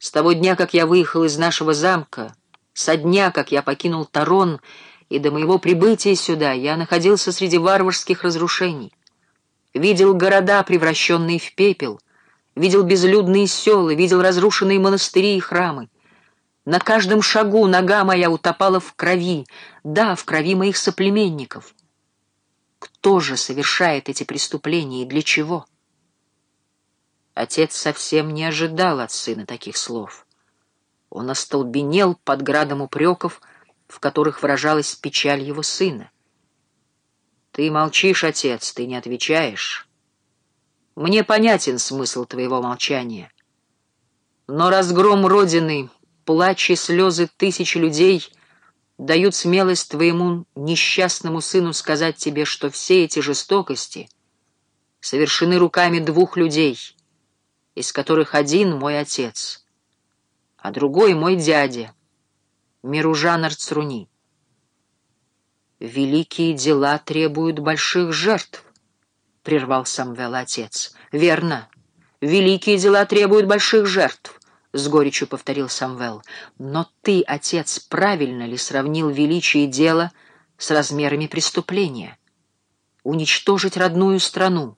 С того дня, как я выехал из нашего замка, со дня, как я покинул Тарон, и до моего прибытия сюда я находился среди варварских разрушений. Видел города, превращенные в пепел, видел безлюдные села, видел разрушенные монастыри и храмы. На каждом шагу нога моя утопала в крови, да, в крови моих соплеменников. Кто же совершает эти преступления и для чего? Отец совсем не ожидал от сына таких слов. Он остолбенел под градом упреков, в которых выражалась печаль его сына. «Ты молчишь, отец, ты не отвечаешь. Мне понятен смысл твоего молчания. Но разгром Родины, плач и слезы тысяч людей дают смелость твоему несчастному сыну сказать тебе, что все эти жестокости совершены руками двух людей, из которых один мой отец, а другой мой дядя — Миружан Арцруни. «Великие дела требуют больших жертв», — прервал Самвел отец. «Верно. Великие дела требуют больших жертв», — с горечью повторил Самвел. «Но ты, отец, правильно ли сравнил величие дела с размерами преступления? Уничтожить родную страну,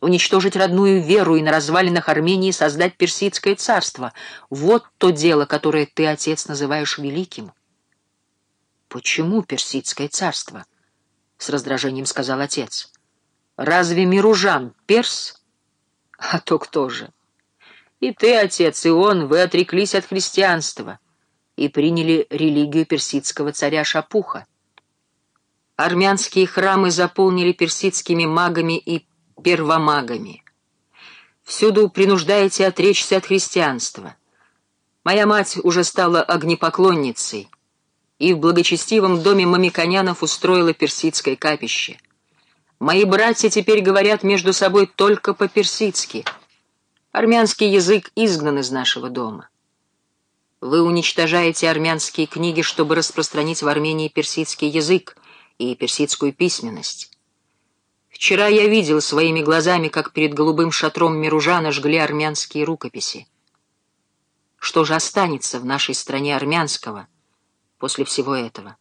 уничтожить родную веру и на развалинах Армении создать персидское царство. Вот то дело, которое ты, отец, называешь великим. «Почему персидское царство?» — с раздражением сказал отец. «Разве Миружан перс? А то кто же? И ты, отец, и он, вы отреклись от христианства и приняли религию персидского царя Шапуха. Армянские храмы заполнили персидскими магами и первомагами. Всюду принуждаете отречься от христианства. Моя мать уже стала огнепоклонницей и в благочестивом доме мамиконянов устроила персидское капище. Мои братья теперь говорят между собой только по-персидски. Армянский язык изгнан из нашего дома. Вы уничтожаете армянские книги, чтобы распространить в Армении персидский язык и персидскую письменность. Вчера я видел своими глазами, как перед голубым шатром Миружана жгли армянские рукописи. Что же останется в нашей стране армянского после всего этого?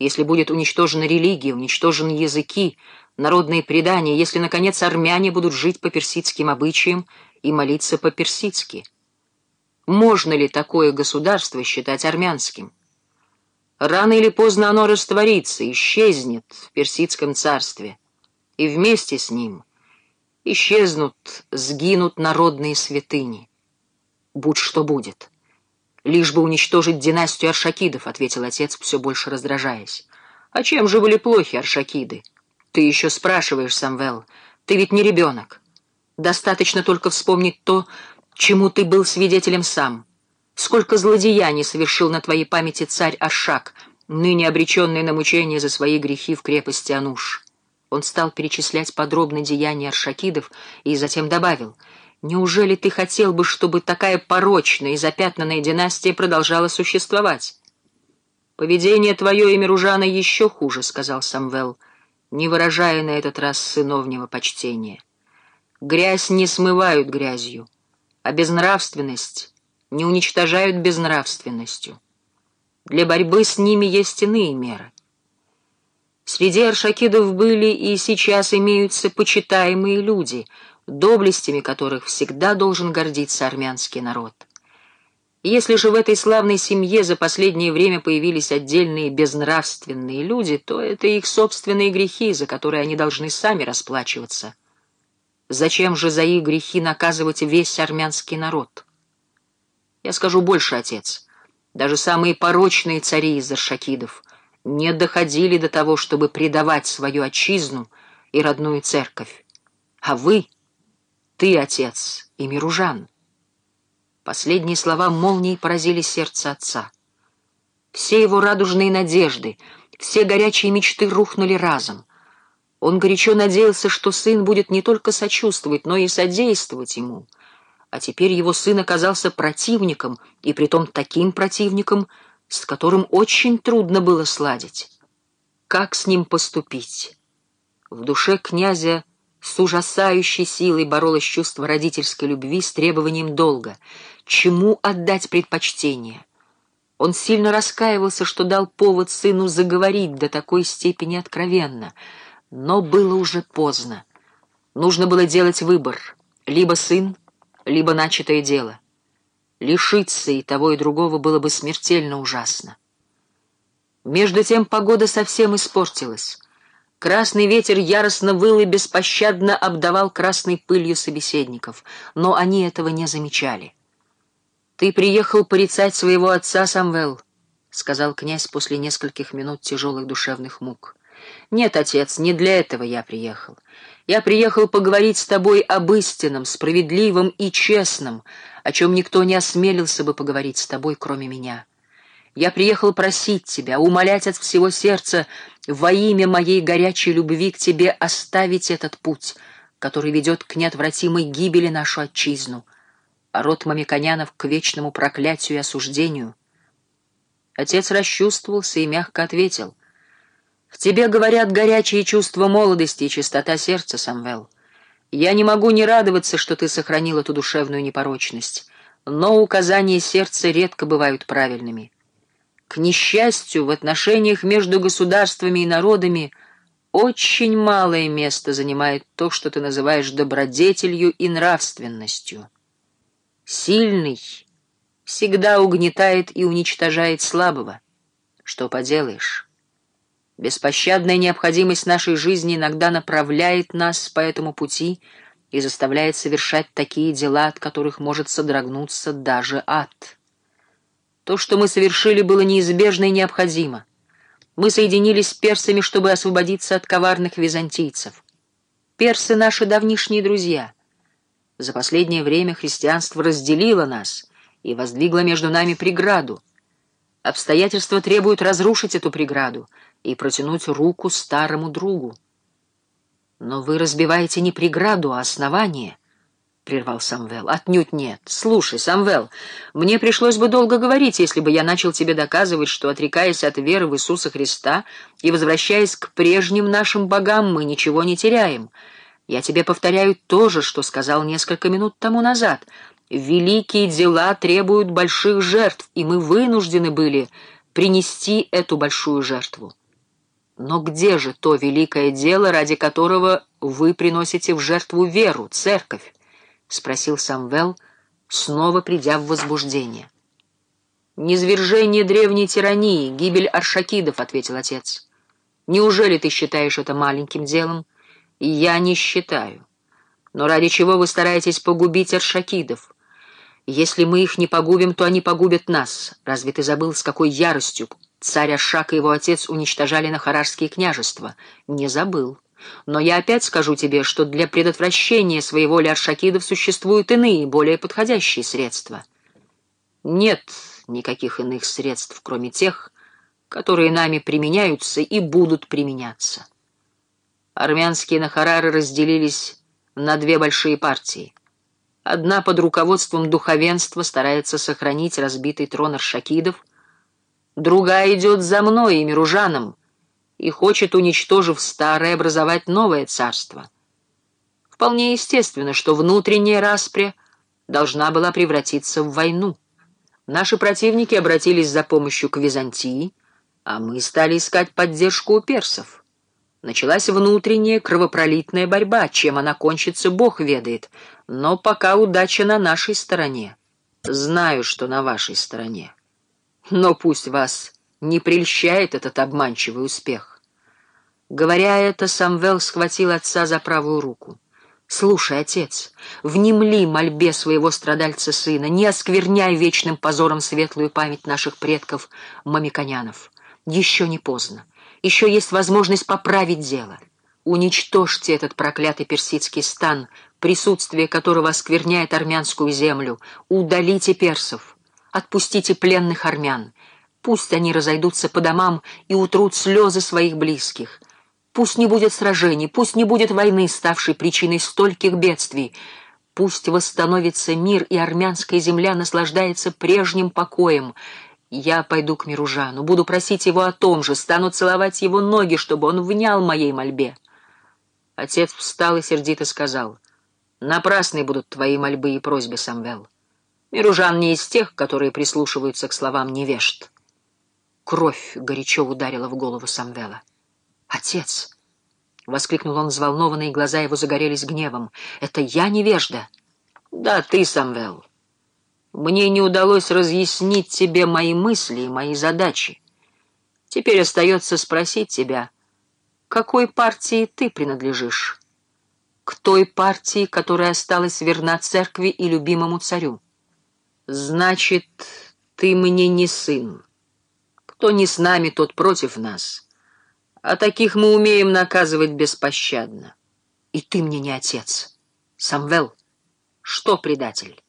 Если будет уничтожена религия, уничтожены языки, народные предания, если, наконец, армяне будут жить по персидским обычаям и молиться по-персидски? Можно ли такое государство считать армянским? Рано или поздно оно растворится, исчезнет в персидском царстве — и вместе с ним исчезнут, сгинут народные святыни. Будь что будет. Лишь бы уничтожить династию Аршакидов, ответил отец, все больше раздражаясь. А чем же были плохи Аршакиды? Ты еще спрашиваешь, Самвел, ты ведь не ребенок. Достаточно только вспомнить то, чему ты был свидетелем сам. Сколько злодеяний совершил на твоей памяти царь Аршак, ныне обреченный на мучение за свои грехи в крепости Ануш. Он стал перечислять подробно деяния аршакидов и затем добавил, «Неужели ты хотел бы, чтобы такая порочная и запятнанная династия продолжала существовать?» «Поведение твое и Миружана еще хуже», — сказал Самвел, не выражая на этот раз сыновнего почтения. «Грязь не смывают грязью, а безнравственность не уничтожают безнравственностью. Для борьбы с ними есть иные меры. Среди аршакидов были и сейчас имеются почитаемые люди, доблестями которых всегда должен гордиться армянский народ. Если же в этой славной семье за последнее время появились отдельные безнравственные люди, то это их собственные грехи, за которые они должны сами расплачиваться. Зачем же за их грехи наказывать весь армянский народ? Я скажу больше, отец. Даже самые порочные цари из аршакидов не доходили до того, чтобы предавать свою отчизну и родную церковь. А вы, ты, отец, и Миружан. Последние слова молнией поразили сердце отца. Все его радужные надежды, все горячие мечты рухнули разом. Он горячо надеялся, что сын будет не только сочувствовать, но и содействовать ему. А теперь его сын оказался противником, и притом таким противником — с которым очень трудно было сладить. Как с ним поступить? В душе князя С ужасающей силой боролось чувство родительской любви с требованием долга. Чему отдать предпочтение? Он сильно раскаивался, что дал повод сыну заговорить до такой степени откровенно. Но было уже поздно. Нужно было делать выбор. Либо сын, либо начатое дело. Лишиться и того, и другого было бы смертельно ужасно. Между тем погода совсем испортилась. Красный ветер яростно выл и беспощадно обдавал красной пылью собеседников, но они этого не замечали. «Ты приехал порицать своего отца, Самвел», — сказал князь после нескольких минут тяжелых душевных мук. «Нет, отец, не для этого я приехал. Я приехал поговорить с тобой об истинном, справедливом и честном, о чем никто не осмелился бы поговорить с тобой, кроме меня». Я приехал просить тебя, умолять от всего сердца во имя моей горячей любви к тебе оставить этот путь, который ведет к неотвратимой гибели нашу отчизну, а род мамиконянов к вечному проклятию и осуждению. Отец расчувствовался и мягко ответил. «В тебе говорят горячие чувства молодости и чистота сердца, Самвел. Я не могу не радоваться, что ты сохранил эту душевную непорочность, но указания сердца редко бывают правильными». К несчастью, в отношениях между государствами и народами очень малое место занимает то, что ты называешь добродетелью и нравственностью. Сильный всегда угнетает и уничтожает слабого. Что поделаешь? Беспощадная необходимость нашей жизни иногда направляет нас по этому пути и заставляет совершать такие дела, от которых может содрогнуться даже ад. То, что мы совершили, было неизбежно и необходимо. Мы соединились с персами, чтобы освободиться от коварных византийцев. Персы — наши давнишние друзья. За последнее время христианство разделило нас и воздвигло между нами преграду. Обстоятельства требуют разрушить эту преграду и протянуть руку старому другу. Но вы разбиваете не преграду, а основание —— прервал Самвел. «Отнюдь нет. Слушай, Самвел, мне пришлось бы долго говорить, если бы я начал тебе доказывать, что, отрекаясь от веры в Иисуса Христа и возвращаясь к прежним нашим богам, мы ничего не теряем. Я тебе повторяю то же, что сказал несколько минут тому назад. Великие дела требуют больших жертв, и мы вынуждены были принести эту большую жертву. Но где же то великое дело, ради которого вы приносите в жертву веру, церковь? — спросил Самвел, снова придя в возбуждение. «Низвержение древней тирании, гибель аршакидов», — ответил отец. «Неужели ты считаешь это маленьким делом?» «Я не считаю. Но ради чего вы стараетесь погубить аршакидов? Если мы их не погубим, то они погубят нас. Разве ты забыл, с какой яростью царь Ашак и его отец уничтожали нахарарские княжества? Не забыл. Но я опять скажу тебе, что для предотвращения своего аршакидов существуют иные, более подходящие средства. Нет никаких иных средств, кроме тех, которые нами применяются и будут применяться. Армянские нахарары разделились на две большие партии. Одна под руководством духовенства старается сохранить разбитый трон аршакидов, другая идет за мной и Миружаном, и хочет, уничтожив старое, образовать новое царство. Вполне естественно, что внутренняя распря должна была превратиться в войну. Наши противники обратились за помощью к Византии, а мы стали искать поддержку у персов. Началась внутренняя кровопролитная борьба, чем она кончится, Бог ведает, но пока удача на нашей стороне. Знаю, что на вашей стороне. Но пусть вас не прельщает этот обманчивый успех. Говоря это, Самвел схватил отца за правую руку. «Слушай, отец, внемли мольбе своего страдальца сына, не оскверняй вечным позором светлую память наших предков мамиконянов. Еще не поздно, еще есть возможность поправить дело. Уничтожьте этот проклятый персидский стан, присутствие которого оскверняет армянскую землю, удалите персов, отпустите пленных армян, Пусть они разойдутся по домам и утрут слезы своих близких. Пусть не будет сражений, пусть не будет войны, ставшей причиной стольких бедствий. Пусть восстановится мир, и армянская земля наслаждается прежним покоем. Я пойду к Миружану, буду просить его о том же, стану целовать его ноги, чтобы он внял моей мольбе. Отец встал и сердито сказал, «Напрасны будут твои мольбы и просьбы, Самвел. Миружан не из тех, которые прислушиваются к словам невежд». Кровь горячо ударила в голову Самвела. «Отец!» — воскликнул он взволнованно, и глаза его загорелись гневом. «Это я невежда?» «Да, ты, Самвел. Мне не удалось разъяснить тебе мои мысли и мои задачи. Теперь остается спросить тебя, какой партии ты принадлежишь? К той партии, которая осталась верна церкви и любимому царю. Значит, ты мне не сын. Кто не с нами, тот против нас. А таких мы умеем наказывать беспощадно. И ты мне не отец. Самвел, что предатель?